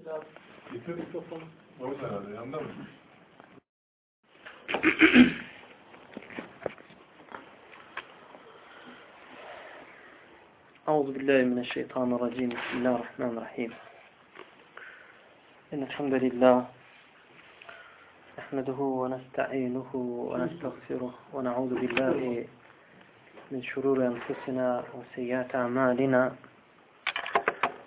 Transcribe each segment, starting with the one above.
أعوذ بالله من الشيطان الرجيم. بسم الله الرحمن الرحيم. إن الحمد لله نحمده ونستعينه ونستغفره ونعوذ بالله من شرور أنفسنا وسيئات أعمالنا.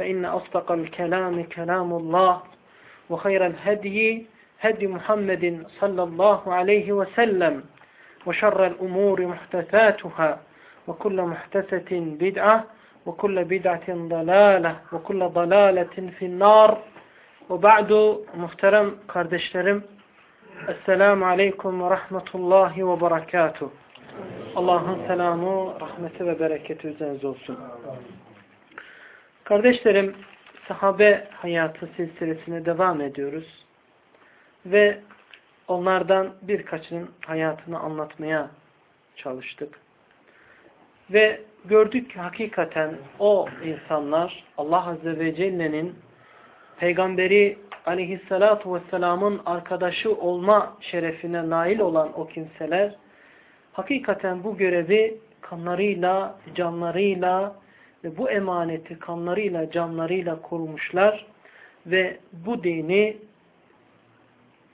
فإن أصدق الكلام كلام الله وخير الهدي هدي محمد صلى الله عليه وسلم وشر الأمور محتثاتها وكل محتثة بدعة وكل بدعة ضلالة وكل ضلالة في النار. وبعد محترم كاردشترم السلام عليكم ورحمة الله وبركاته. الله سلامه رحمة وبركاته زنزوسم Kardeşlerim, sahabe hayatı silsilesine devam ediyoruz. Ve onlardan birkaçının hayatını anlatmaya çalıştık. Ve gördük ki hakikaten o insanlar Allah Azze ve Celle'nin Peygamberi aleyhissalatu vesselamın arkadaşı olma şerefine nail olan o kimseler hakikaten bu görevi kanlarıyla, canlarıyla ve bu emaneti kanlarıyla, canlarıyla kurmuşlar ve bu dini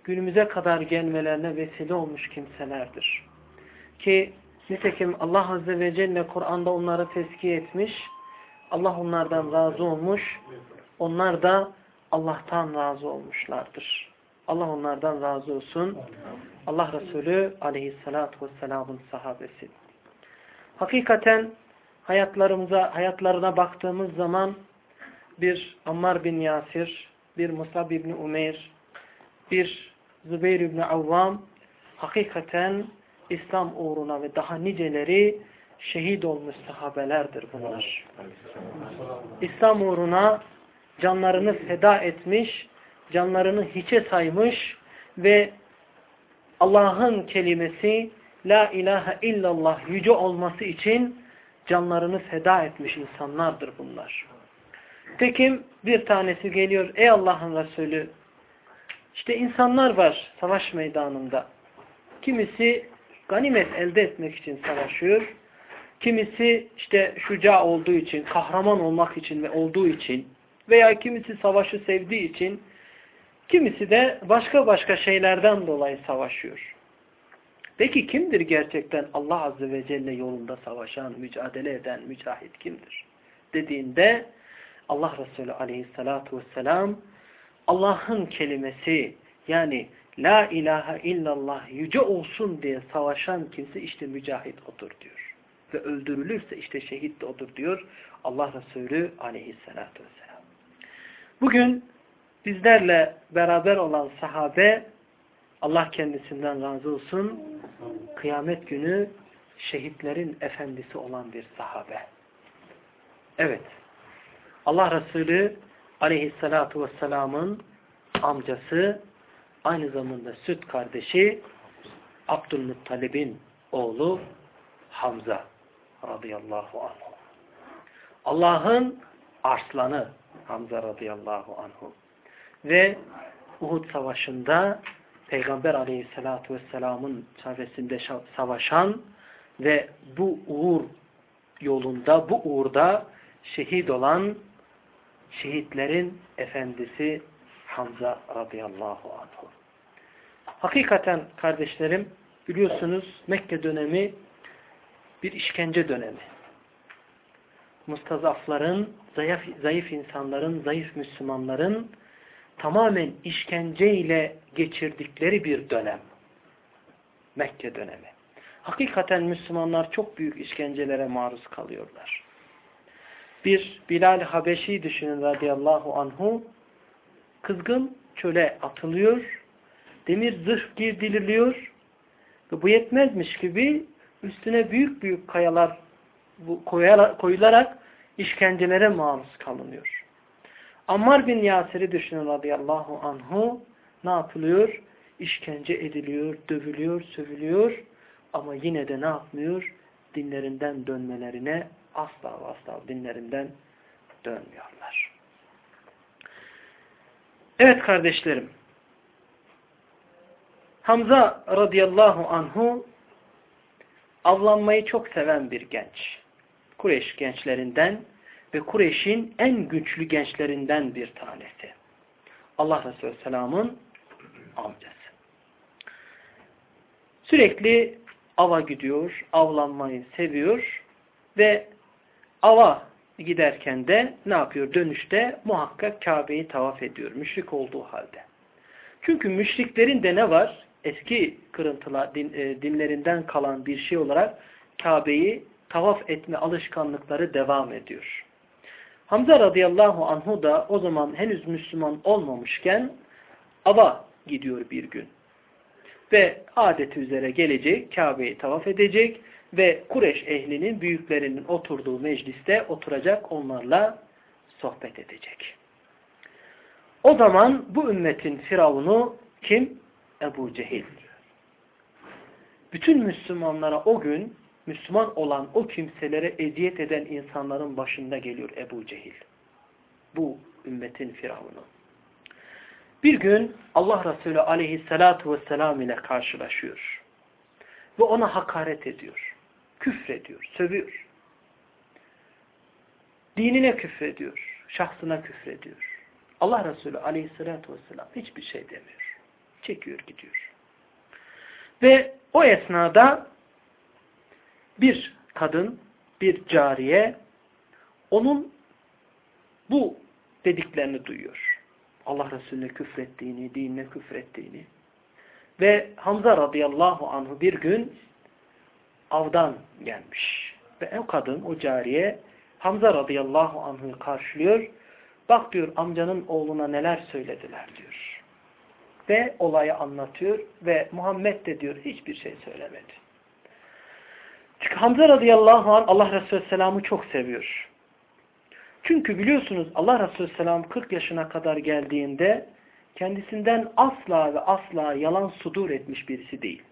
günümüze kadar gelmelerine vesile olmuş kimselerdir. Ki nitekim Allah Azze ve Celle Kur'an'da onları tezkiye etmiş, Allah onlardan razı olmuş, onlar da Allah'tan razı olmuşlardır. Allah onlardan razı olsun. Allah Resulü aleyhissalatu vesselamın sahabesi. Hakikaten hayatlarımıza, hayatlarına baktığımız zaman bir Ammar bin Yasir, bir Musab bin Umeyr, bir Zübeyir bin Avvam hakikaten İslam uğruna ve daha niceleri şehit olmuş sahabelerdir bunlar. İslam uğruna canlarını feda etmiş, canlarını hiçe saymış ve Allah'ın kelimesi La ilahe illallah yüce olması için canlarını feda etmiş insanlardır bunlar. Tekim bir tanesi geliyor ey Allah'ın Resulü işte insanlar var savaş meydanında. Kimisi ganimet elde etmek için savaşıyor. Kimisi işte şuca olduğu için, kahraman olmak için ve olduğu için veya kimisi savaşı sevdiği için, kimisi de başka başka şeylerden dolayı savaşıyor. Peki kimdir gerçekten Allah Azze ve Celle yolunda savaşan, mücadele eden, mücahit kimdir? Dediğinde Allah Resulü Aleyhisselatü vesselam Allah'ın kelimesi yani La ilahe illallah yüce olsun diye savaşan kimse işte mücahit odur diyor. Ve öldürülürse işte şehit de odur diyor Allah Resulü Aleyhisselatü vesselam. Bugün bizlerle beraber olan sahabe Allah kendisinden razı olsun kıyamet günü şehitlerin efendisi olan bir sahabe. Evet. Allah Resulü aleyhissalatu vesselamın amcası aynı zamanda süt kardeşi Abdülmuttalib'in oğlu Hamza radıyallahu anh. Allah'ın arslanı Hamza radıyallahu anhu. Ve Uhud savaşında Peygamber aleyhissalatu vesselamın çevresinde savaşan ve bu uğur yolunda, bu uğurda şehit olan şehitlerin efendisi Hamza radıyallahu anhu. Hakikaten kardeşlerim biliyorsunuz Mekke dönemi bir işkence dönemi. Mustazafların, zayıf, zayıf insanların, zayıf Müslümanların tamamen işkenceyle geçirdikleri bir dönem. Mekke dönemi. Hakikaten Müslümanlar çok büyük işkencelere maruz kalıyorlar. Bir Bilal Habeşi düşünün radıyallahu anhu kızgın çöle atılıyor, demir zırh girdililiyor ve bu yetmezmiş gibi üstüne büyük büyük kayalar koyularak işkencelere maruz kalınıyor. Ammar bin Yasir'i düşünün radıyallahu anhu ne yapılıyor? İşkence ediliyor, dövülüyor, sövülüyor ama yine de ne yapmıyor? Dinlerinden dönmelerine asla asla dinlerinden dönmüyorlar. Evet kardeşlerim. Hamza radıyallahu anhu avlanmayı çok seven bir genç. Kureyş gençlerinden ve Kureyş'in en güçlü gençlerinden bir tanesi. Allah Resulü Selam'ın amcası. Sürekli ava gidiyor, avlanmayı seviyor ve ava giderken de ne yapıyor? Dönüşte muhakkak Kabe'yi tavaf ediyor. Müşrik olduğu halde. Çünkü müşriklerin de ne var? Eski kırıntılar, din, e, dinlerinden kalan bir şey olarak Kabe'yi tavaf etme alışkanlıkları devam ediyor. Hamza radıyallahu anhu da o zaman henüz Müslüman olmamışken ava gidiyor bir gün. Ve adeti üzere gelecek, Kabe'yi tavaf edecek ve Kureş ehlinin büyüklerinin oturduğu mecliste oturacak, onlarla sohbet edecek. O zaman bu ümmetin firavunu kim? Ebu Cehil. Bütün Müslümanlara o gün Müslüman olan o kimselere eziyet eden insanların başında geliyor Ebu Cehil. Bu ümmetin firavunu. Bir gün Allah Resulü aleyhissalatu vesselam ile karşılaşıyor. Ve ona hakaret ediyor. Küfrediyor, sövüyor. Dinine küfrediyor, şahsına küfrediyor. Allah Resulü aleyhissalatu vesselam hiçbir şey demiyor. Çekiyor gidiyor. Ve o esnada bir kadın, bir cariye onun bu dediklerini duyuyor. Allah Resulüne küfrettiğini, dinine küfrettiğini. Ve Hamza radıyallahu anhu bir gün avdan gelmiş. Ve o kadın, o cariye Hamza radıyallahu anhu'yu karşılıyor. Bak diyor amcanın oğluna neler söylediler diyor. Ve olayı anlatıyor ve Muhammed de diyor hiçbir şey söylemedi. Çünkü Hamza radıyallahu anh Allah Resulü Selam'ı çok seviyor. Çünkü biliyorsunuz Allah Resulü Selam 40 yaşına kadar geldiğinde kendisinden asla ve asla yalan sudur etmiş birisi değil.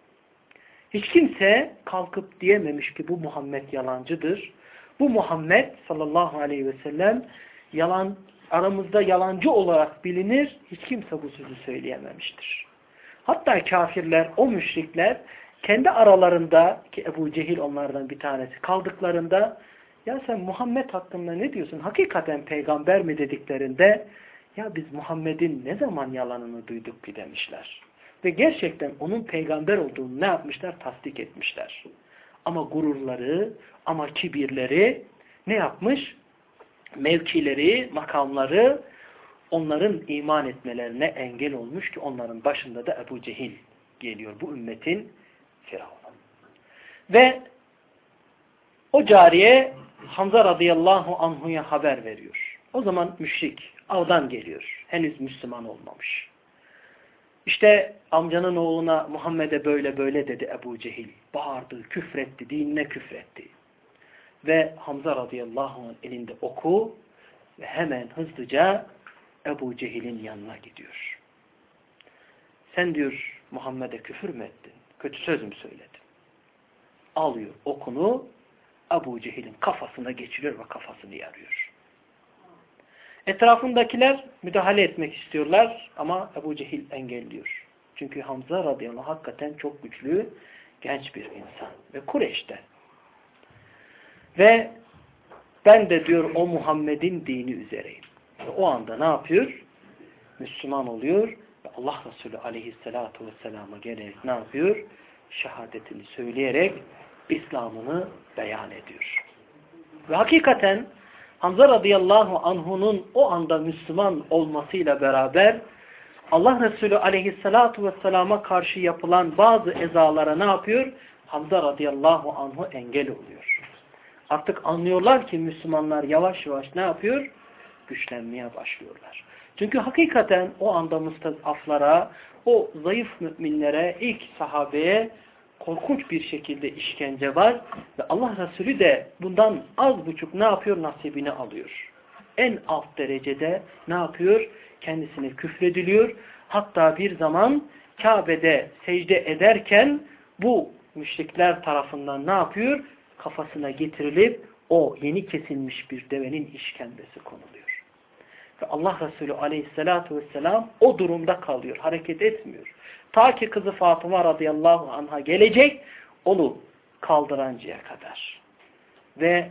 Hiç kimse kalkıp diyememiş ki bu Muhammed yalancıdır. Bu Muhammed sallallahu aleyhi ve sellem yalan, aramızda yalancı olarak bilinir. Hiç kimse bu sözü söyleyememiştir. Hatta kafirler, o müşrikler kendi aralarında ki Ebu Cehil onlardan bir tanesi kaldıklarında ya sen Muhammed hakkında ne diyorsun? Hakikaten peygamber mi dediklerinde ya biz Muhammed'in ne zaman yalanını duyduk ki demişler. Ve gerçekten onun peygamber olduğunu ne yapmışlar? Tasdik etmişler. Ama gururları, ama kibirleri ne yapmış? Mevkileri, makamları onların iman etmelerine engel olmuş ki onların başında da Ebu Cehil geliyor. Bu ümmetin Firavun. Ve o cariye Hamza radıyallahu anhu'ya haber veriyor. O zaman müşrik, avdan geliyor. Henüz Müslüman olmamış. İşte amcanın oğluna Muhammed'e böyle böyle dedi Ebu Cehil. Bağırdı, küfretti, dinine küfretti. Ve Hamza radıyallahu anh elinde oku ve hemen hızlıca Ebu Cehil'in yanına gidiyor. Sen diyor Muhammed'e küfür mü ettin? Kötü söz mü söyledin? Alıyor okunu Ebu Cehil'in kafasına geçiriyor ve kafasını yarıyor. Etrafındakiler müdahale etmek istiyorlar ama Ebu Cehil engelliyor. Çünkü Hamza radıyallahu anh hakikaten çok güçlü, genç bir insan ve Kureyş'te. Ve ben de diyor o Muhammed'in dini üzereyim. O anda ne yapıyor? Müslüman oluyor ve Allah Resulü aleyhissalatu vesselama gelerek ne yapıyor? şehadetini söyleyerek İslam'ını beyan ediyor. Ve hakikaten Hamza radıyallahu anhunun o anda Müslüman olmasıyla beraber Allah Resulü aleyhissalatu vesselama karşı yapılan bazı ezalara ne yapıyor? Hamza radıyallahu anhu engel oluyor. Artık anlıyorlar ki Müslümanlar yavaş yavaş ne yapıyor? Güçlenmeye başlıyorlar. Çünkü hakikaten o anda müstezaflara, o zayıf müminlere, ilk sahabeye korkunç bir şekilde işkence var ve Allah Resulü de bundan az buçuk ne yapıyor? Nasibini alıyor. En alt derecede ne yapıyor? Kendisine küfrediliyor. Hatta bir zaman Kabe'de secde ederken bu müşrikler tarafından ne yapıyor? Kafasına getirilip o yeni kesilmiş bir devenin işkembesi konuluyor. Ve Allah Resulü aleyhissalatu vesselam o durumda kalıyor. Hareket etmiyor. Ta ki kızı Fatıma radıyallahu anha gelecek onu kaldırancaya kadar. Ve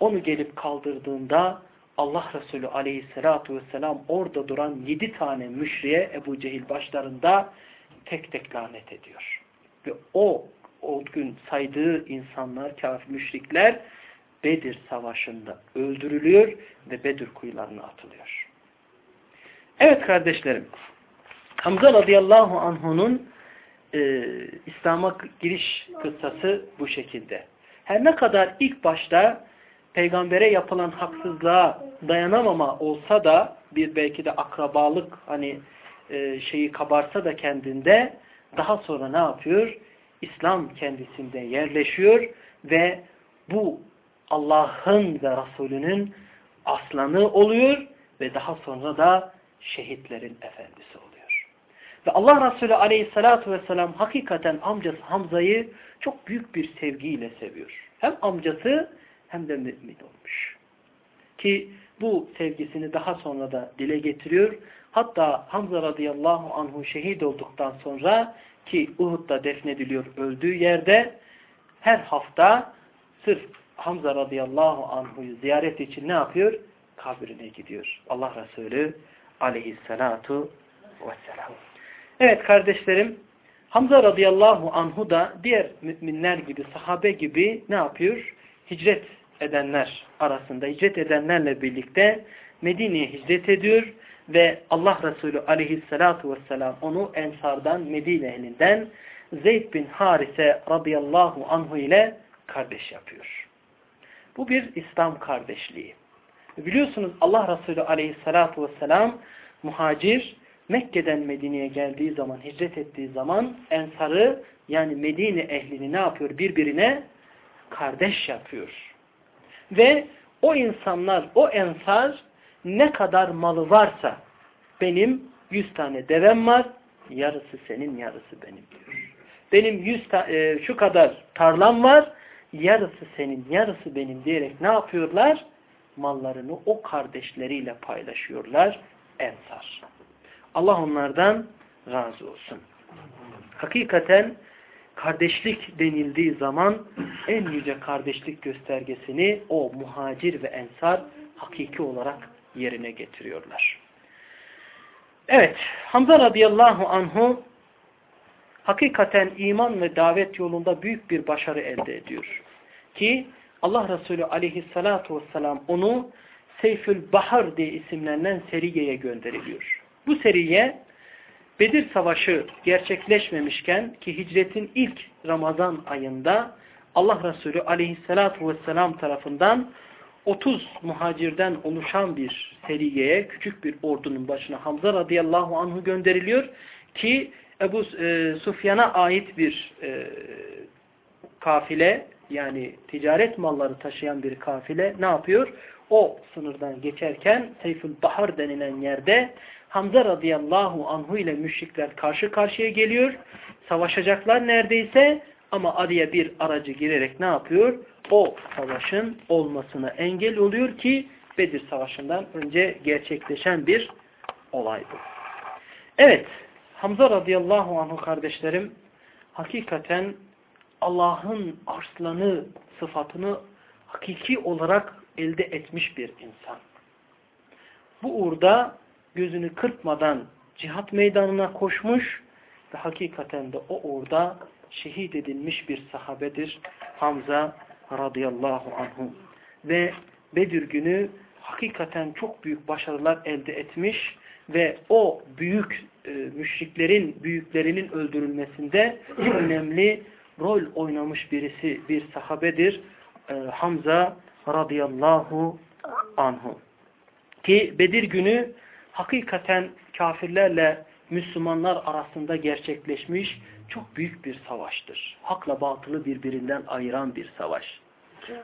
onu gelip kaldırdığında Allah Resulü aleyhissalatu vesselam orada duran yedi tane müşriye Ebu Cehil başlarında tek tek lanet ediyor. Ve o o gün saydığı insanlar, kafir müşrikler Bedir Savaşı'nda öldürülüyor ve Bedir kuyularına atılıyor. Evet kardeşlerim, Hamza radıyallahu anh'unun e, İslam'a giriş kıssası bu şekilde. Her ne kadar ilk başta peygambere yapılan haksızlığa dayanamama olsa da bir belki de akrabalık hani e, şeyi kabarsa da kendinde daha sonra ne yapıyor? İslam kendisinde yerleşiyor ve bu Allah'ın ve Resulünün aslanı oluyor ve daha sonra da şehitlerin efendisi oluyor. Ve Allah Resulü aleyhissalatu vesselam hakikaten amcası Hamza'yı çok büyük bir sevgiyle seviyor. Hem amcası hem de mümin olmuş. Ki bu sevgisini daha sonra da dile getiriyor. Hatta Hamza radıyallahu anhu şehit olduktan sonra ki Uhud'da defnediliyor öldüğü yerde her hafta sırf Hamza radıyallahu anhu'yu ziyaret için ne yapıyor? Kabrine gidiyor. Allah Resulü aleyhissalatu vesselam. Evet kardeşlerim Hamza radıyallahu anhu da diğer müminler gibi, sahabe gibi ne yapıyor? Hicret edenler arasında, hicret edenlerle birlikte Medine'ye hicret ediyor ve Allah Resulü aleyhissalatu vesselam onu Ensardan, Medine elinden Zeyd bin Harise radıyallahu anhu ile kardeş yapıyor. Bu bir İslam kardeşliği. Biliyorsunuz Allah Resulü aleyhissalatu vesselam muhacir Mekke'den Medine'ye geldiği zaman, hicret ettiği zaman Ensar'ı yani Medine ehlini ne yapıyor? Birbirine kardeş yapıyor. Ve o insanlar, o Ensar ne kadar malı varsa benim yüz tane devem var, yarısı senin, yarısı benim diyor. Benim yüz e, şu kadar tarlam var, yarısı senin, yarısı benim diyerek ne yapıyorlar? Mallarını o kardeşleriyle paylaşıyorlar. Ensar. Allah onlardan razı olsun. Hakikaten kardeşlik denildiği zaman en yüce kardeşlik göstergesini o muhacir ve ensar hakiki olarak yerine getiriyorlar. Evet, Hamza radıyallahu anhu hakikaten iman ve davet yolunda büyük bir başarı elde ediyor. Ki Allah Resulü aleyhissalatu vesselam onu Seyfül Bahar diye isimlenen seriyeye gönderiliyor. Bu seriye Bedir Savaşı gerçekleşmemişken ki hicretin ilk Ramazan ayında Allah Resulü aleyhissalatu vesselam tarafından 30 muhacirden oluşan bir seriyeye, küçük bir ordunun başına Hamza radıyallahu anhu gönderiliyor ki Ebu e, Sufyan'a ait bir e, kafile yani ticaret malları taşıyan bir kafile ne yapıyor? O sınırdan geçerken Seyfül Bahar denilen yerde Hamza radıyallahu anhu ile müşrikler karşı karşıya geliyor. Savaşacaklar neredeyse ama araya bir aracı girerek ne yapıyor? O savaşın olmasına engel oluyor ki Bedir Savaşı'ndan önce gerçekleşen bir olay bu. Evet, Hamza radıyallahu anhu kardeşlerim hakikaten Allah'ın arslanı sıfatını hakiki olarak elde etmiş bir insan. Bu uğurda gözünü kırpmadan cihat meydanına koşmuş ve hakikaten de o orada şehit edilmiş bir sahabedir Hamza radıyallahu anhu. Ve Bedir günü hakikaten çok büyük başarılar elde etmiş ve o büyük e, müşriklerin büyüklerinin öldürülmesinde önemli rol oynamış birisi bir sahabedir e, Hamza radıyallahu anhu. Ki Bedir günü hakikaten kafirlerle Müslümanlar arasında gerçekleşmiş çok büyük bir savaştır. Hakla batılı birbirinden ayıran bir savaş.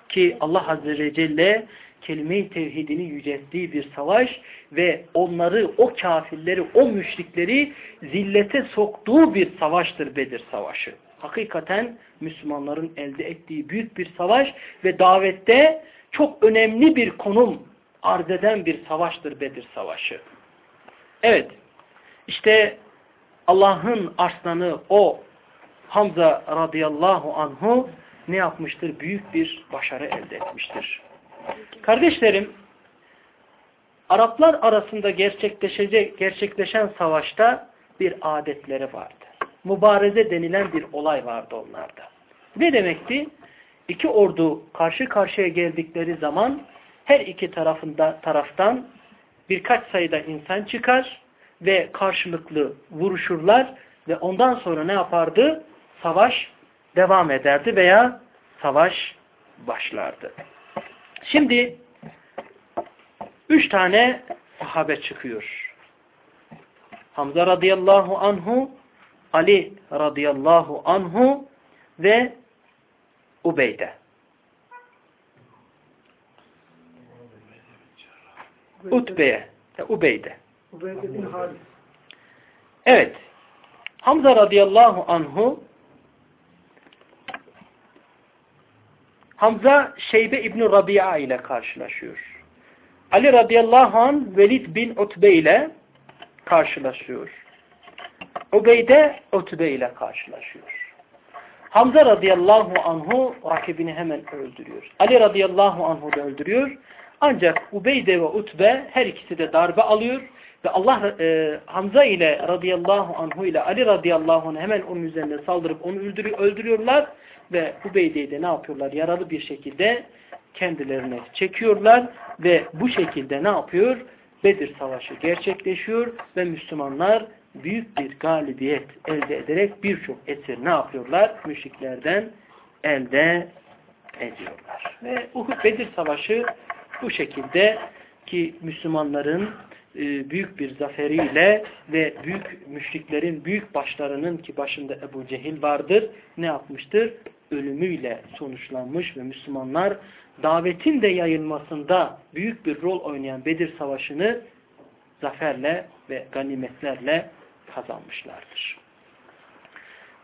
Ki Allah Azze ve Celle kelime-i tevhidini yücelttiği bir savaş ve onları, o kafirleri, o müşrikleri zillete soktuğu bir savaştır Bedir Savaşı. Hakikaten Müslümanların elde ettiği büyük bir savaş ve davette çok önemli bir konum arz eden bir savaştır Bedir Savaşı. Evet, işte Allah'ın arslanı o Hamza radıyallahu anhu ne yapmıştır? Büyük bir başarı elde etmiştir. Kardeşlerim, Araplar arasında gerçekleşecek, gerçekleşen savaşta bir adetleri vardı. Mübareze denilen bir olay vardı onlarda. Ne demekti? İki ordu karşı karşıya geldikleri zaman her iki tarafında taraftan birkaç sayıda insan çıkar ve karşılıklı vuruşurlar ve ondan sonra ne yapardı? Savaş devam ederdi veya savaş başlardı. Şimdi üç tane sahabe çıkıyor. Hamza radıyallahu anhu, Ali radıyallahu anhu ve Ubeyde. Utbe'ye, Ubeyde. Ubeyde bin Halis. Evet. Hamza radıyallahu anhu Hamza Şeybe İbni Rabia ile karşılaşıyor. Ali radıyallahu anh Velid bin Utbe ile karşılaşıyor. Ubeyde Utbe ile karşılaşıyor. Hamza radıyallahu anhu rakibini hemen öldürüyor. Ali radıyallahu anhu da öldürüyor. Ancak Ubeyde ve Utbe her ikisi de darbe alıyor ve Allah e, Hamza ile radıyallahu anhu ile Ali radıyallahu anh hemen onun üzerine saldırıp onu öldürüyor, öldürüyorlar ve Ubeyde'yi de ne yapıyorlar? Yaralı bir şekilde kendilerine çekiyorlar ve bu şekilde ne yapıyor? Bedir Savaşı gerçekleşiyor ve Müslümanlar büyük bir galibiyet elde ederek birçok esir ne yapıyorlar? Müşriklerden elde ediyorlar. Ve Uhud Bedir Savaşı bu şekilde ki Müslümanların büyük bir zaferiyle ve büyük müşriklerin büyük başlarının ki başında Ebu Cehil vardır ne yapmıştır? Ölümüyle sonuçlanmış ve Müslümanlar davetin de yayılmasında büyük bir rol oynayan Bedir Savaşı'nı zaferle ve ganimetlerle kazanmışlardır.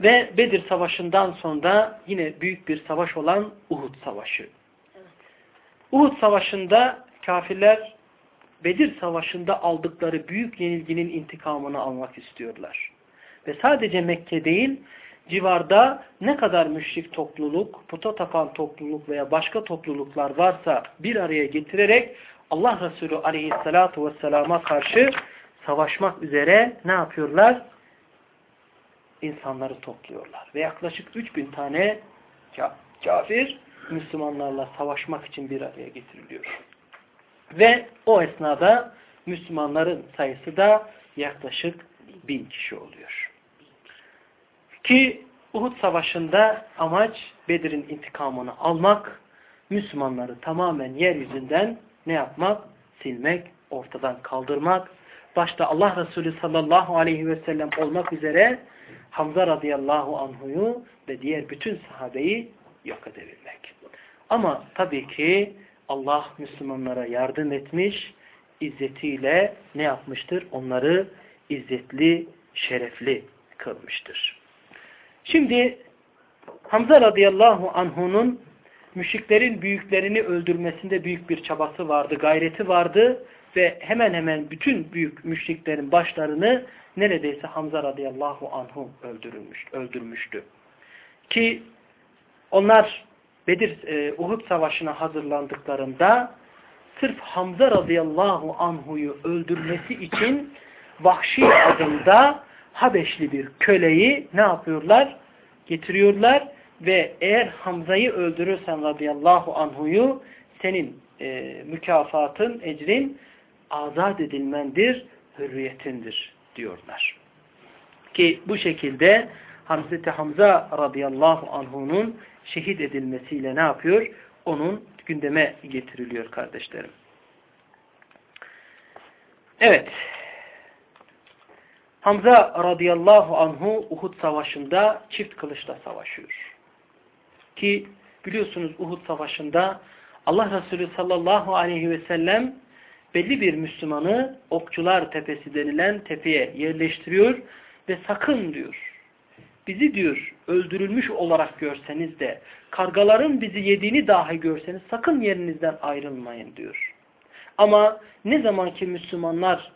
Ve Bedir Savaşı'ndan sonra yine büyük bir savaş olan Uhud Savaşı. Uhud Savaşı'nda kafirler Bedir Savaşı'nda aldıkları büyük yenilginin intikamını almak istiyorlar. Ve sadece Mekke değil, civarda ne kadar müşrik topluluk, puta tapan topluluk veya başka topluluklar varsa bir araya getirerek Allah Resulü aleyhissalatu vesselama karşı savaşmak üzere ne yapıyorlar? İnsanları topluyorlar. Ve yaklaşık 3000 tane kafir Müslümanlarla savaşmak için bir araya getiriliyor. Ve o esnada Müslümanların sayısı da yaklaşık bin kişi oluyor. Ki Uhud Savaşı'nda amaç Bedir'in intikamını almak, Müslümanları tamamen yeryüzünden ne yapmak? Silmek, ortadan kaldırmak. Başta Allah Resulü sallallahu aleyhi ve sellem olmak üzere Hamza radıyallahu anhuyu ve diğer bütün sahabeyi yok edebilmek. Ama tabii ki Allah Müslümanlara yardım etmiş, izzetiyle ne yapmıştır? Onları izzetli, şerefli kılmıştır. Şimdi Hamza radıyallahu anhunun müşriklerin büyüklerini öldürmesinde büyük bir çabası vardı, gayreti vardı ve hemen hemen bütün büyük müşriklerin başlarını neredeyse Hamza radıyallahu anhu öldürülmüş, öldürmüştü. Ki onlar Bedir e, Uhud Savaşı'na hazırlandıklarında sırf Hamza radıyallahu anhu'yu öldürmesi için Vahşi adında Habeşli bir köleyi ne yapıyorlar? Getiriyorlar ve eğer Hamza'yı öldürürsen radıyallahu anhuyu senin e, mükafatın, ecrin azat edilmendir, hürriyetindir diyorlar. Ki bu şekilde Hazreti Hamza radıyallahu anhunun şehit edilmesiyle ne yapıyor? Onun gündeme getiriliyor kardeşlerim. Evet. Hamza radıyallahu anhu Uhud savaşında çift kılıçla savaşıyor. Ki biliyorsunuz Uhud savaşında Allah Resulü sallallahu aleyhi ve sellem belli bir Müslümanı Okçular Tepesi denilen tepeye yerleştiriyor ve sakın diyor bizi diyor öldürülmüş olarak görseniz de kargaların bizi yediğini dahi görseniz sakın yerinizden ayrılmayın diyor. Ama ne zaman ki Müslümanlar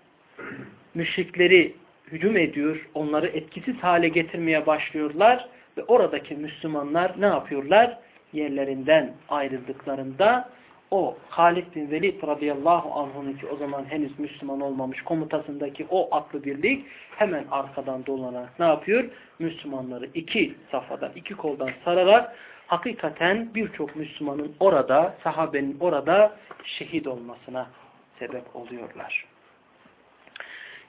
müşrikleri hücum ediyor, onları etkisiz hale getirmeye başlıyorlar ve oradaki Müslümanlar ne yapıyorlar? Yerlerinden ayrıldıklarında o Halid bin Velid radıyallahu anh'ın ki o zaman henüz Müslüman olmamış komutasındaki o atlı birlik hemen arkadan dolanarak ne yapıyor? Müslümanları iki safhadan, iki koldan sararak hakikaten birçok Müslümanın orada, sahabenin orada şehit olmasına sebep oluyorlar.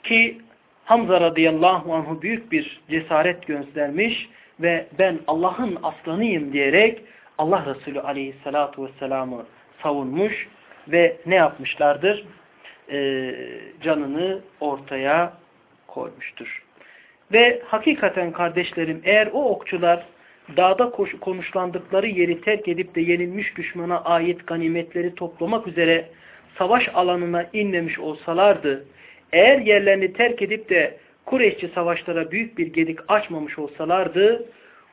Ki Hamza radıyallahu anh'u büyük bir cesaret göstermiş ve ben Allah'ın aslanıyım diyerek Allah Resulü aleyhissalatu vesselam'ı savunmuş ve ne yapmışlardır? Ee, canını ortaya koymuştur. Ve hakikaten kardeşlerim eğer o okçular dağda konuşlandıkları yeri terk edip de yenilmiş düşmana ait ganimetleri toplamak üzere savaş alanına inmemiş olsalardı, eğer yerlerini terk edip de Kureyşçi savaşlara büyük bir gedik açmamış olsalardı,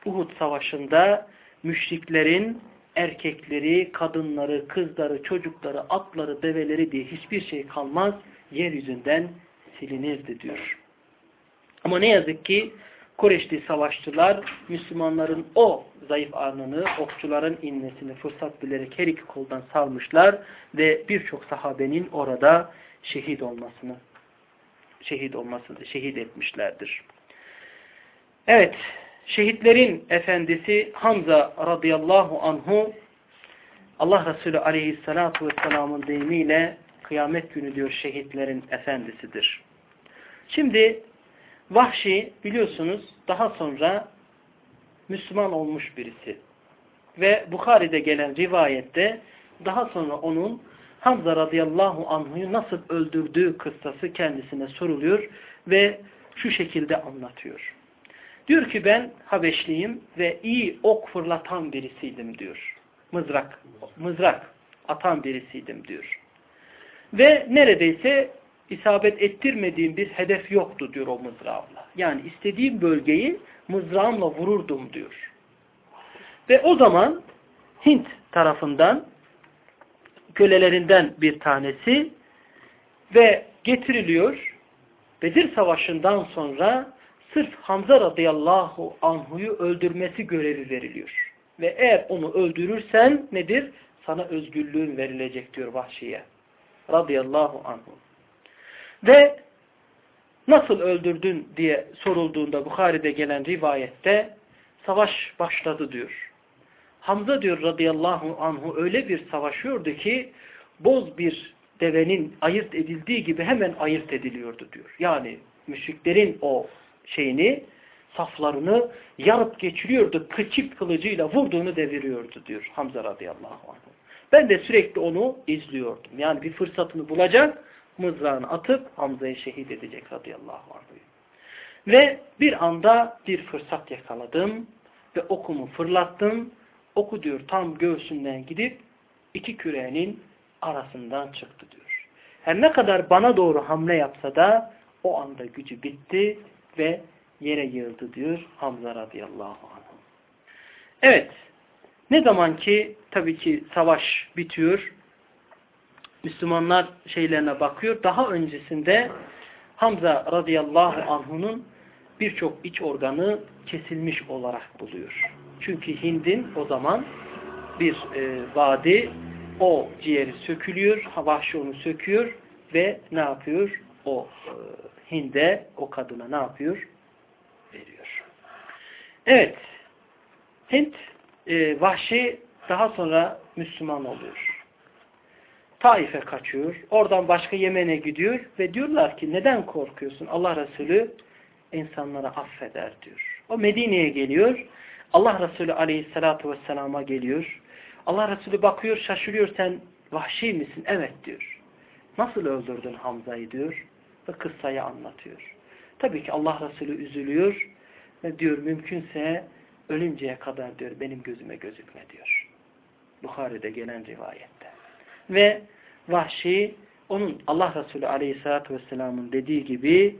Uhud savaşında müşriklerin erkekleri, kadınları, kızları, çocukları, atları, develeri diye hiçbir şey kalmaz, yeryüzünden silinirdi diyor. Ama ne yazık ki Kureşli savaşçılar Müslümanların o zayıf anını, okçuların inmesini fırsat bilerek her iki koldan salmışlar ve birçok sahabenin orada şehit olmasını şehit olmasını şehit etmişlerdir. Evet, şehitlerin efendisi Hamza radıyallahu anhu Allah Resulü aleyhissalatu vesselamın deyimiyle kıyamet günü diyor şehitlerin efendisidir. Şimdi Vahşi biliyorsunuz daha sonra Müslüman olmuş birisi. Ve Bukhari'de gelen rivayette daha sonra onun Hamza radıyallahu anhu'yu nasıl öldürdüğü kıssası kendisine soruluyor ve şu şekilde anlatıyor. Diyor ki ben Habeşliyim ve iyi ok fırlatan birisiydim diyor. Mızrak, mızrak atan birisiydim diyor. Ve neredeyse isabet ettirmediğim bir hedef yoktu diyor o mızrağımla. Yani istediğim bölgeyi mızrağımla vururdum diyor. Ve o zaman Hint tarafından kölelerinden bir tanesi ve getiriliyor. Bedir Savaşı'ndan sonra sırf Hamza radıyallahu anhuyu öldürmesi görevi veriliyor. Ve eğer onu öldürürsen nedir? Sana özgürlüğün verilecek diyor Vahşi'ye. Radıyallahu anhu. Ve nasıl öldürdün diye sorulduğunda Bukhari'de gelen rivayette savaş başladı diyor. Hamza diyor radıyallahu anhu öyle bir savaşıyordu ki boz bir devenin ayırt edildiği gibi hemen ayırt ediliyordu diyor. Yani müşriklerin o şeyini, saflarını yarıp geçiriyordu. Çift kılıcıyla vurduğunu deviriyordu diyor Hamza radıyallahu anh. Ben de sürekli onu izliyordum. Yani bir fırsatını bulacak, mızrağını atıp Hamza'yı şehit edecek radıyallahu anh. Ve bir anda bir fırsat yakaladım ve okumu fırlattım. Oku diyor tam göğsünden gidip iki küreğinin arasından çıktı diyor. Her ne kadar bana doğru hamle yapsa da o anda gücü bitti ve yere yığıldı diyor Hamza radıyallahu anh. Evet, ne zaman ki tabii ki savaş bitiyor, Müslümanlar şeylerine bakıyor. Daha öncesinde Hamza radıyallahu anh'unun birçok iç organı kesilmiş olarak buluyor. Çünkü Hind'in o zaman bir e, vadi o ciğeri sökülüyor, vahşi onu söküyor ve ne yapıyor? O e, Hind'e, o kadına ne yapıyor? veriyor. Evet. Hint e, vahşi daha sonra Müslüman oluyor. Taif'e kaçıyor. Oradan başka Yemen'e gidiyor ve diyorlar ki neden korkuyorsun? Allah Resulü insanlara affeder diyor. O Medine'ye geliyor. Allah Resulü aleyhissalatu vesselama geliyor. Allah Resulü bakıyor şaşırıyor sen vahşi misin? Evet diyor. Nasıl öldürdün Hamza'yı diyor. Ve kıssayı anlatıyor. Tabii ki Allah Resulü üzülüyor ve diyor mümkünse ölünceye kadar diyor benim gözüme gözükme diyor. Bukhari'de gelen rivayette. Ve vahşi onun Allah Resulü Aleyhisselatü Vesselam'ın dediği gibi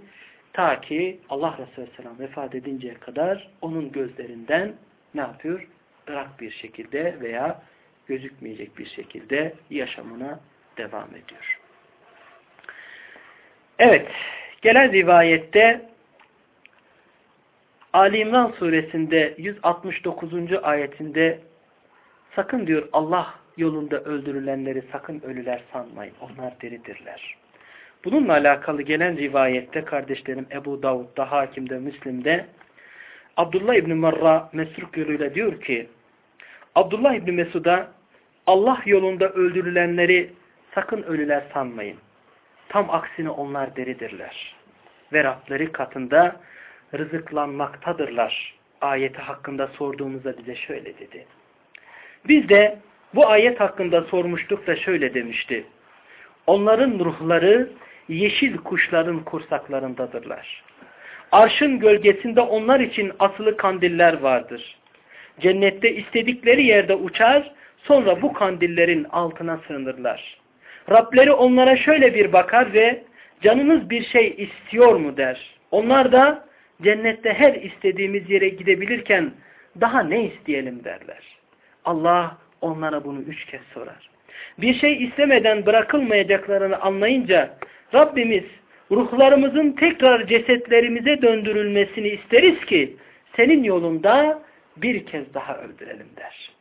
ta ki Allah Resulü Vesselam vefat edinceye kadar onun gözlerinden ne yapıyor? Irak bir şekilde veya gözükmeyecek bir şekilde yaşamına devam ediyor. Evet, gelen rivayette Ali İmran suresinde 169. ayetinde sakın diyor Allah yolunda öldürülenleri sakın ölüler sanmayın. Onlar diridirler. Bununla alakalı gelen rivayette kardeşlerim Ebu Davud'da, Hakim'de, Müslim'de Abdullah İbni Marra Mesruk yoluyla diyor ki Abdullah İbni Mesud'a Allah yolunda öldürülenleri sakın ölüler sanmayın. Tam aksine onlar deridirler. Ve Rableri katında rızıklanmaktadırlar. Ayeti hakkında sorduğumuzda bize şöyle dedi. Biz de bu ayet hakkında sormuştuk da şöyle demişti. Onların ruhları yeşil kuşların kursaklarındadırlar. Arşın gölgesinde onlar için asılı kandiller vardır. Cennette istedikleri yerde uçar, sonra bu kandillerin altına sığınırlar. Rableri onlara şöyle bir bakar ve canınız bir şey istiyor mu der. Onlar da cennette her istediğimiz yere gidebilirken daha ne isteyelim derler. Allah onlara bunu üç kez sorar. Bir şey istemeden bırakılmayacaklarını anlayınca Rabbimiz ruhlarımızın tekrar cesetlerimize döndürülmesini isteriz ki senin yolunda bir kez daha öldürelim der.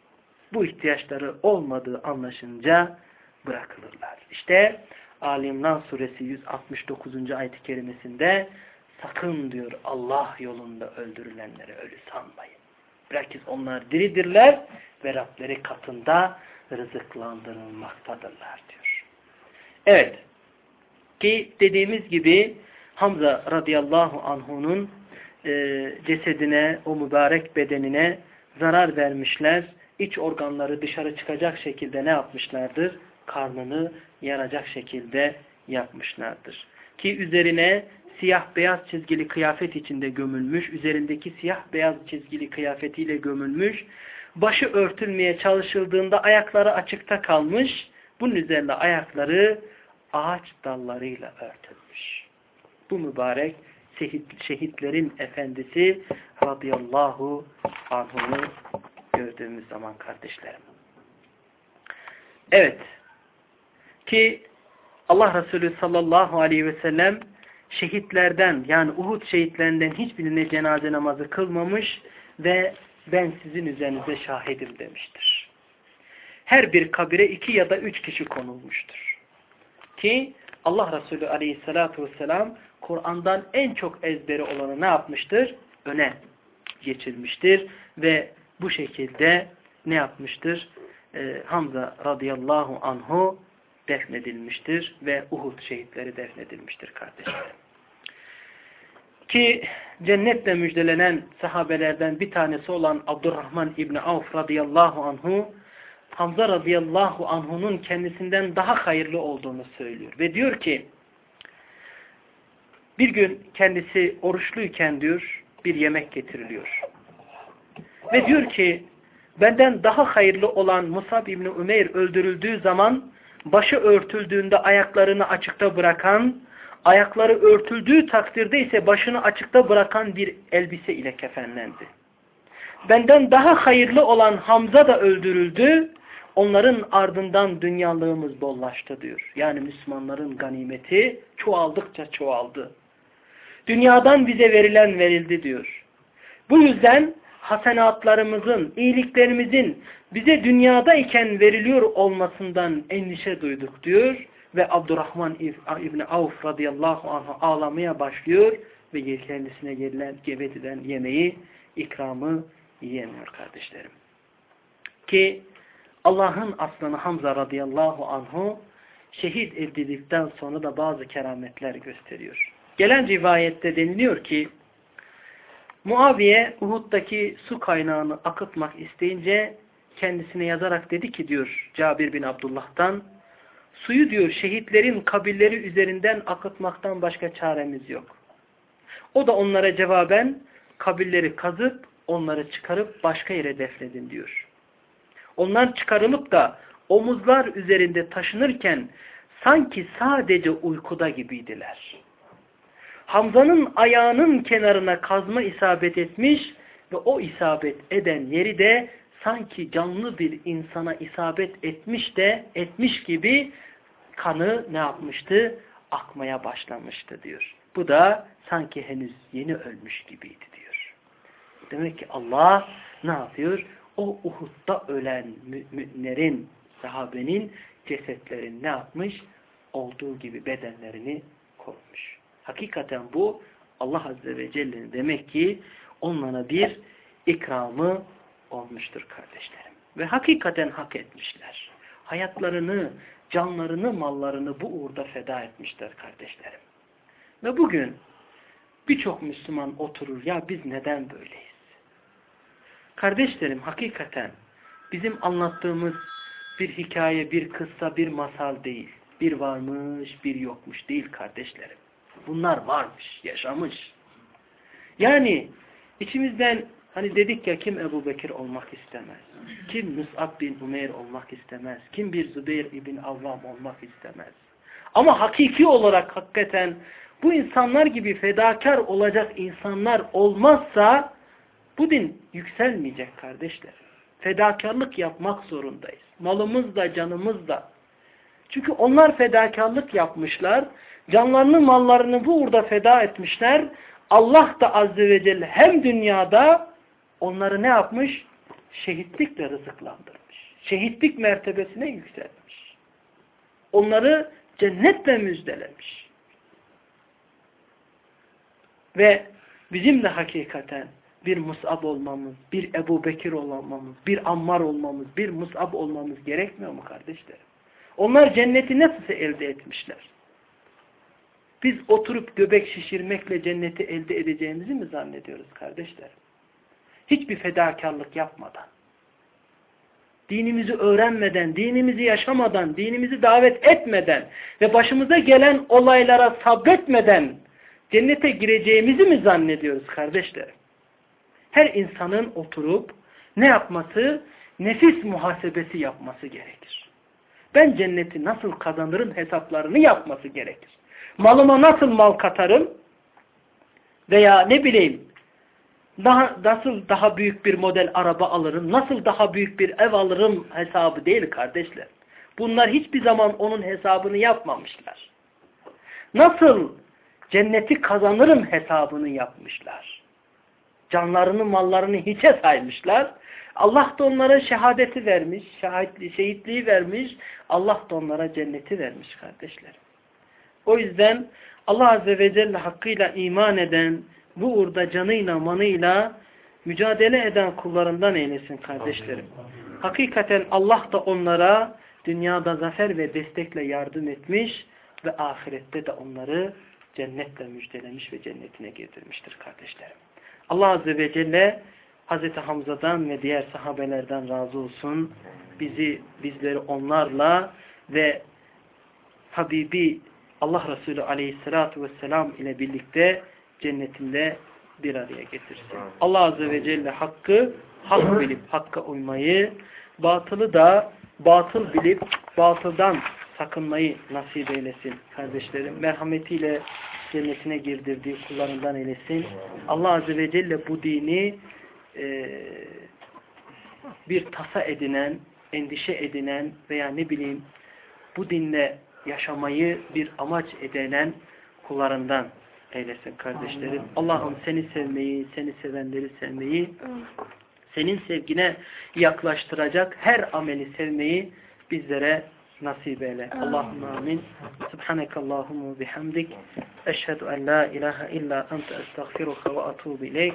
Bu ihtiyaçları olmadığı anlaşınca bırakılırlar. İşte Ali İmran suresi 169. ayet-i kerimesinde sakın diyor Allah yolunda öldürülenleri ölü sanmayın. Bilakis onlar diridirler ve Rableri katında rızıklandırılmaktadırlar diyor. Evet. Ki dediğimiz gibi Hamza radıyallahu anhunun e, cesedine, o mübarek bedenine zarar vermişler. İç organları dışarı çıkacak şekilde ne yapmışlardır? Karnını yaracak şekilde yapmışlardır. Ki üzerine siyah beyaz çizgili kıyafet içinde gömülmüş, üzerindeki siyah beyaz çizgili kıyafetiyle gömülmüş, başı örtülmeye çalışıldığında ayakları açıkta kalmış, bunun üzerinde ayakları ağaç dallarıyla örtülmüş. Bu mübarek şehitlerin efendisi radıyallahu anh'unu gördüğümüz zaman kardeşlerim. Evet ki Allah Resulü sallallahu aleyhi ve sellem şehitlerden yani Uhud şehitlerinden hiçbirine cenaze namazı kılmamış ve ben sizin üzerinize şahidim demiştir. Her bir kabire iki ya da üç kişi konulmuştur. Ki Allah Resulü aleyhissalatu vesselam Kur'an'dan en çok ezberi olanı ne yapmıştır? Öne geçirmiştir ve bu şekilde ne yapmıştır? Ee, Hamza radıyallahu anhu defnedilmiştir ve Uhud şehitleri defnedilmiştir kardeşlerim. Ki cennetle müjdelenen sahabelerden bir tanesi olan Abdurrahman İbni Avf radıyallahu anhu Hamza radıyallahu anhunun kendisinden daha hayırlı olduğunu söylüyor. Ve diyor ki bir gün kendisi oruçluyken diyor bir yemek getiriliyor. Ve diyor ki benden daha hayırlı olan Musab İbni Ümeyr öldürüldüğü zaman başı örtüldüğünde ayaklarını açıkta bırakan, ayakları örtüldüğü takdirde ise başını açıkta bırakan bir elbise ile kefenlendi. Benden daha hayırlı olan Hamza da öldürüldü. Onların ardından dünyalığımız bollaştı diyor. Yani Müslümanların ganimeti çoğaldıkça çoğaldı. Dünyadan bize verilen verildi diyor. Bu yüzden hasenatlarımızın, iyiliklerimizin bize dünyada iken veriliyor olmasından endişe duyduk diyor. Ve Abdurrahman İbni Avf radıyallahu anh ağlamaya başlıyor. ve kendisine gelilen gebetiden yemeği, ikramı yiyemiyor kardeşlerim. Ki Allah'ın aslanı Hamza radıyallahu anhu şehit edildikten sonra da bazı kerametler gösteriyor. Gelen rivayette deniliyor ki Muaviye Uhud'daki su kaynağını akıtmak isteyince kendisine yazarak dedi ki diyor Cabir bin Abdullah'tan suyu diyor şehitlerin kabilleri üzerinden akıtmaktan başka çaremiz yok. O da onlara cevaben kabilleri kazıp onları çıkarıp başka yere defledin diyor. Onlar çıkarılıp da omuzlar üzerinde taşınırken sanki sadece uykuda gibiydiler. Hamza'nın ayağının kenarına kazma isabet etmiş ve o isabet eden yeri de sanki canlı bir insana isabet etmiş de etmiş gibi kanı ne yapmıştı? Akmaya başlamıştı diyor. Bu da sanki henüz yeni ölmüş gibiydi diyor. Demek ki Allah ne yapıyor? O Uhud'da ölen müminlerin, sahabenin cesetlerini ne yapmış? Olduğu gibi bedenlerini korumuş. Hakikaten bu Allah Azze ve Celle'nin demek ki onlara bir ikramı olmuştur kardeşlerim. Ve hakikaten hak etmişler. Hayatlarını, canlarını, mallarını bu uğurda feda etmişler kardeşlerim. Ve bugün birçok Müslüman oturur ya biz neden böyleyiz? Kardeşlerim hakikaten bizim anlattığımız bir hikaye, bir kıssa, bir masal değil. Bir varmış, bir yokmuş değil kardeşlerim. Bunlar varmış, yaşamış. Yani içimizden hani dedik ya kim Ebu Bekir olmak istemez? Kim Mus'ab bin Umeyr olmak istemez? Kim bir Zübeyir ibn Avvam olmak istemez? Ama hakiki olarak hakikaten bu insanlar gibi fedakar olacak insanlar olmazsa bu din yükselmeyecek kardeşler. Fedakarlık yapmak zorundayız. Malımız da canımız da. Çünkü onlar fedakarlık yapmışlar. Canlarını mallarını bu uğurda feda etmişler. Allah da azze ve celle hem dünyada onları ne yapmış? Şehitlikle rızıklandırmış. Şehitlik mertebesine yükseltmiş. Onları cennetle müjdelemiş. Ve bizim de hakikaten bir Mus'ab olmamız, bir Ebu Bekir olmamız, bir Ammar olmamız, bir Mus'ab olmamız gerekmiyor mu kardeşlerim? Onlar cenneti nasıl elde etmişler? Biz oturup göbek şişirmekle cenneti elde edeceğimizi mi zannediyoruz kardeşlerim? Hiçbir fedakarlık yapmadan, dinimizi öğrenmeden, dinimizi yaşamadan, dinimizi davet etmeden ve başımıza gelen olaylara sabretmeden cennete gireceğimizi mi zannediyoruz kardeşlerim? Her insanın oturup ne yapması? Nefis muhasebesi yapması gerekir. Ben cenneti nasıl kazanırım hesaplarını yapması gerekir. Malıma nasıl mal katarım? Veya ne bileyim daha, nasıl daha büyük bir model araba alırım? Nasıl daha büyük bir ev alırım hesabı değil kardeşler. Bunlar hiçbir zaman onun hesabını yapmamışlar. Nasıl cenneti kazanırım hesabını yapmışlar. Canlarını mallarını hiçe saymışlar. Allah da onlara şehadeti vermiş, şehitliği vermiş. Allah da onlara cenneti vermiş kardeşlerim. O yüzden Allah Azze ve Celle hakkıyla iman eden, bu uğurda canıyla manıyla mücadele eden kullarından eylesin kardeşlerim. Hakikaten Allah da onlara dünyada zafer ve destekle yardım etmiş ve ahirette de onları cennetle müjdelemiş ve cennetine girdirmiştir kardeşlerim. Allah Azze ve Celle Hazreti Hamza'dan ve diğer sahabelerden razı olsun. Bizi, bizleri onlarla ve Habibi Allah Resulü Aleyhisselatü Vesselam ile birlikte cennetinde bir araya getirsin. Allah Azze ve Celle hakkı hak bilip hakka uymayı, batılı da batıl bilip batıldan sakınmayı nasip eylesin kardeşlerim. Merhametiyle cennetine girdirdiği kullarından eylesin. Allah Azze ve Celle bu dini e, bir tasa edinen, endişe edinen veya ne bileyim bu dinle yaşamayı bir amaç edinen kullarından eylesin kardeşlerim. Allah'ım seni sevmeyi, seni sevenleri sevmeyi, senin sevgine yaklaştıracak her ameli sevmeyi bizlere nasip eyle. Allahümme amin. Subhaneke Allahümme bihamdik. Eşhedü en la ilahe illa ente estağfiruka ve atubu ileyk.